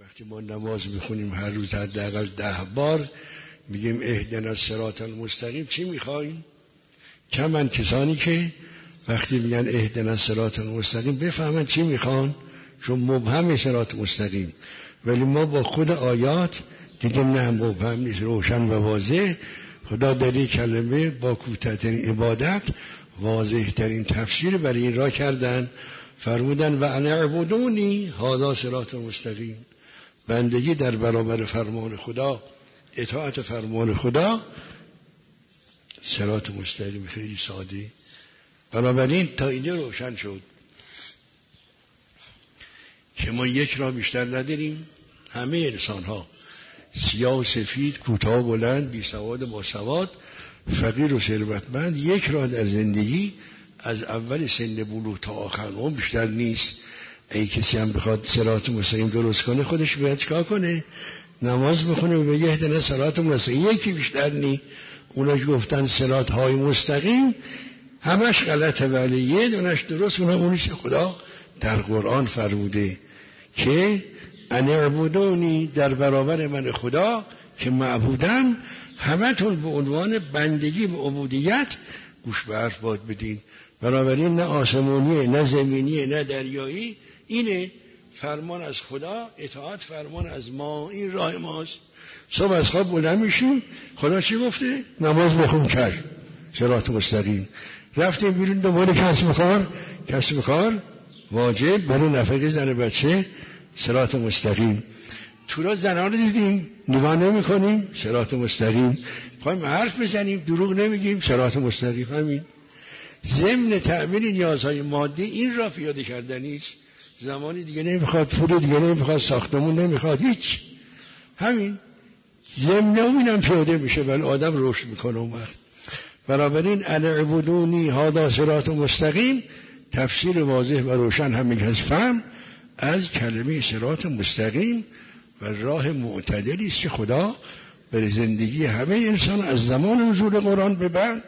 وقتی ما نماز می‌خونیم هر روز حداقل ده بار میگیم اهدنا الصراط المستقیم چی می‌خوایم؟ کمن کسانی که وقتی میگن اهدنا الصراط المستقیم بفهمن چی می‌خوان؟ چون مبهم صراط مستقیم. ولی ما با خود آیات دیدیم نه مبهم نیست روشن و واضح. خدا در این کلمه با کوتاهترین عبادت واضح ترین تفسیر برای این را کردن. فرمودن و ان اعبدونی هادا صراط مستقیم. بندگی در برابر فرمان خدا اطاعت فرمان خدا صراط مستقیم خیلی ساده. بنابراین تا اینجا روشن شد که ما یک را بیشتر نداریم. همه انسان ها سیاه و سفید کوتاه بلند بی سواد با سواد فقیر و ثروتمند یک را در زندگی از اول سن بلوغ تا آخر اون بیشتر نیست. ای کسی هم بخواد سرات مستقیم درست کنه خودش باید چکار کنه؟ نماز بخونه و بگه اهدنا سرات مستقیم. یکی بیشتر نی. اوناش گفتن سرات های مستقیم. همش غلطه ولی یه دونش درست. اونم اونیش خدا در قرآن فرموده که ان اعبدونی در برابر من خدا که معبودم. همتون به عنوان بندگی به عبودیت گوش به حرف باد بدین. بنابراین نه آسمونیه نه زمینیه نه دریایی. اینه فرمان از خدا اطاعت فرمان از ما این راه ماست. صبح از خواب بلند میشیم خدا چی گفته؟ نماز بخون کرد سرات مستقیم. رفتیم بیرون دنبال کسب کار کسب کار واجب برای نفقه زن بچه سرات مستقیم. تو را زنان دیدیم نگاه نمی کنیم سرات مستقیم. خواهیم حرف بزنیم دروغ نمیگیم سرات مستقیم. همین. ضمن تأمین نیازهای مادی این را پیاده کردنی است. زمانی دیگه نمی‌خواد پول دیگه نمی‌خواد ساختمون نمی‌خواد هیچ. همین. ضمن اینم پیاده میشه ولی آدم رشد می‌کنه اون وقت. بنابراین ان عبودونی هادا صراط مستقیم. تفسیر واضح و روشن همین از فهم از کلمه صراط مستقیم و راه معتدلی است که خدا بر زندگی همه انسان از زمان نزول قرآن به بعد